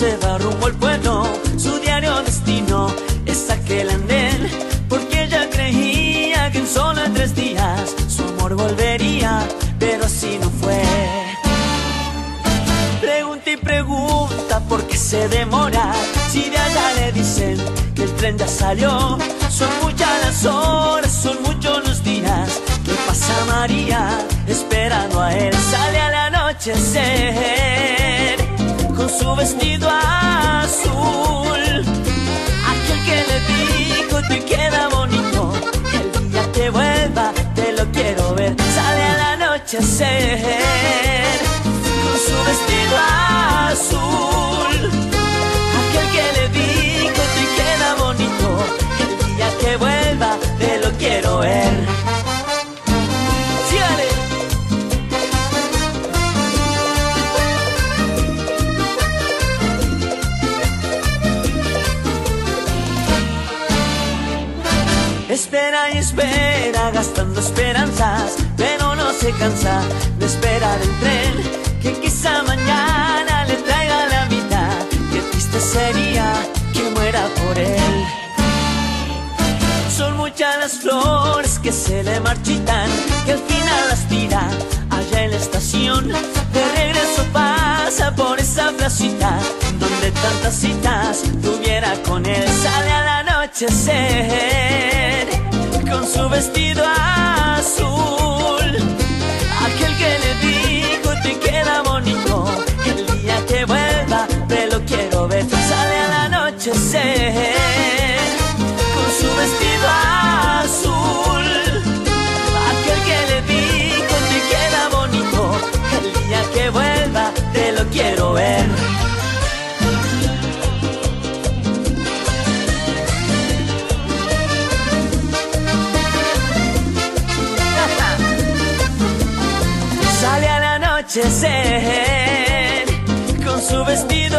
se va rumbo al pueblo, su diario destino es aquel andén, porque ella creía que en solo tres días su amor volvería, pero así no fue. Pregunta y pregunta por qué se demora, si de allá le dicen que el tren ya salió, son muchas las horas, son muchos los días que pasa María esperando a él, sale al anochecer vestido azul. Aquel que le dijo te queda bonito, el día que vuelva te lo quiero ver. Sale al anochecer Espera y espera, gastando esperanzas, pero no se cansa de esperar el tren que quizá mañana le traiga la vida. Qué triste sería que muera por él. Son muchas las flores que se le marchitan, que al final las tira allá en la estación. De regreso pasa por esa placita, donde tantas citas tuviera con él. Sale al anochecer, vestido azul. Anochecer con su vestido